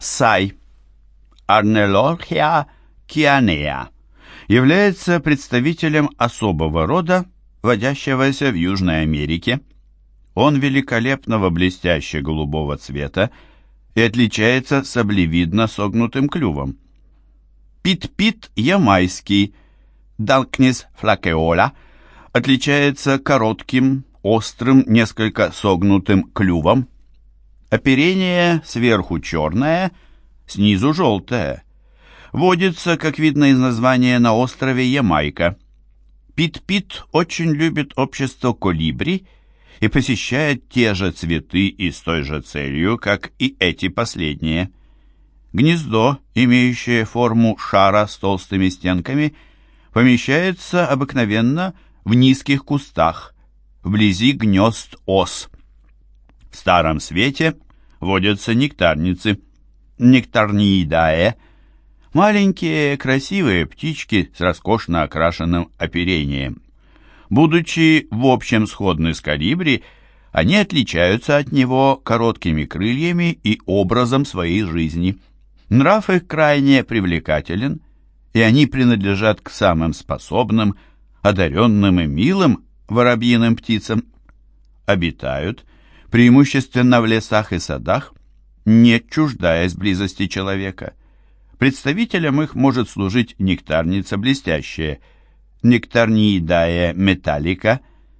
Сай. Арнелорхия кианеа является представителем особого рода, водящегося в Южной Америке. Он великолепного блестяще-голубого цвета и отличается саблевидно согнутым клювом. Пит-пит ямайский, Далкнис флакеола, отличается коротким, острым, несколько согнутым клювом. Оперение сверху черное, снизу желтое. Водится, как видно из названия, на острове Ямайка. Пит-пит очень любит общество колибри и посещает те же цветы и с той же целью, как и эти последние. Гнездо, имеющее форму шара с толстыми стенками, помещается обыкновенно в низких кустах, вблизи гнезд ос. В Старом Свете водятся нектарницы, нектарниидае, маленькие красивые птички с роскошно окрашенным оперением. Будучи в общем сходны с калибри, они отличаются от него короткими крыльями и образом своей жизни. Нрав их крайне привлекателен, и они принадлежат к самым способным, одаренным и милым воробьиным птицам. Обитают преимущественно в лесах и садах, не чуждаясь близости человека. Представителем их может служить нектарница блестящая – Нектарниидая металлика,